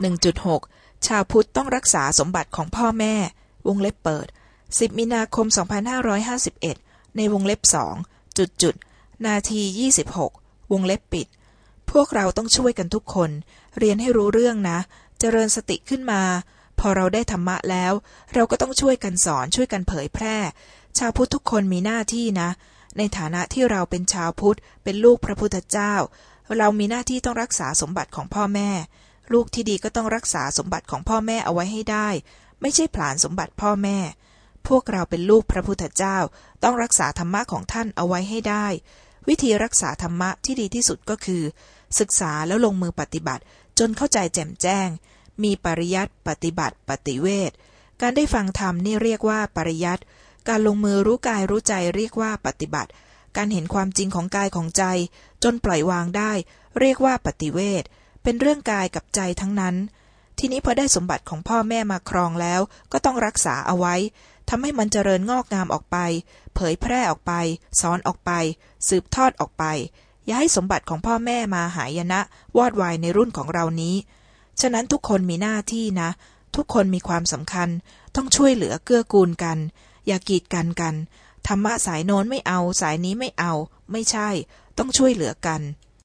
1.6 ชาวพุทธต้องรักษาสมบัติของพ่อแม่ วงเล็บเปิด 10 มีนาคม 2551 ในวงเล็บสองจุดจุดนาที 26 วงเล็บปิด พวกเราต้องช่วยกันทุกคน เรียนให้รู้เรื่องนะ เจริญสติขึ้นมา พอเราได้ธรรมะแล้ว เราก็ต้องช่วยกันสอนช่วยกันเผยแพร่ ชาวพุทธทุกคนมีหน้าที่นะ ในฐานะที่เราเป็นชาวพุทธ เป็นลูกพระพุทธเจ้า เรามีหน้าที่ต้องรักษาสมบัติของพ่อแม่ ลูกที่ดีก็ต้องรักษาสมบัติของพ่อแม่เอาไว้ให้ได้ ไม่ใช่ผลานสมบัติพ่อแม่ พวกเราเป็นลูกพระพุทธเจ้า ต้องรักษาธรรมะของท่านเอาไว้ให้ได้ วิธีรักษาธรรมะที่ดีที่สุดก็คือ ศึกษาแล้วลงมือปฏิบัติ จนเข้าใจแจ่มแจ้ง มีปริยัติปฏิบัติ ปฏิเวทการได้ฟังธรรมนี่เรียกว่าปริยัติการลงมือรู้กายรู้ใจเรียกว่าปฏิบัติ การเห็นความจริงของกายของใจ จนปล่อยวางได้ เรียกว่าปฏิเวท เป็นเรื่องกายกับใจทั้งนั้น ทีนี้พอได้สมบัติของพ่อแม่มาครองแล้ว ก็ต้องรักษาเอาไว้ทำให้มันเจริญงอกงามออกไป เผยแพร่ออกไป สอนออกไป สืบทอดออกไป อย่าให้สมบัติของพ่อแม่มาหายนะ วอดวายในรุ่นของเรานี้ ฉะนั้นทุกคนมีหน้าที่นะ ทุกคนมีความสำคัญ ต้องช่วยเหลือเกื้อกูลกัน อย่ากีดกันกัน ธรรมะสายโน้นไม่เอา สายนี้ไม่เอา ไม่ใช่ ต้องช่วยเหลือกัน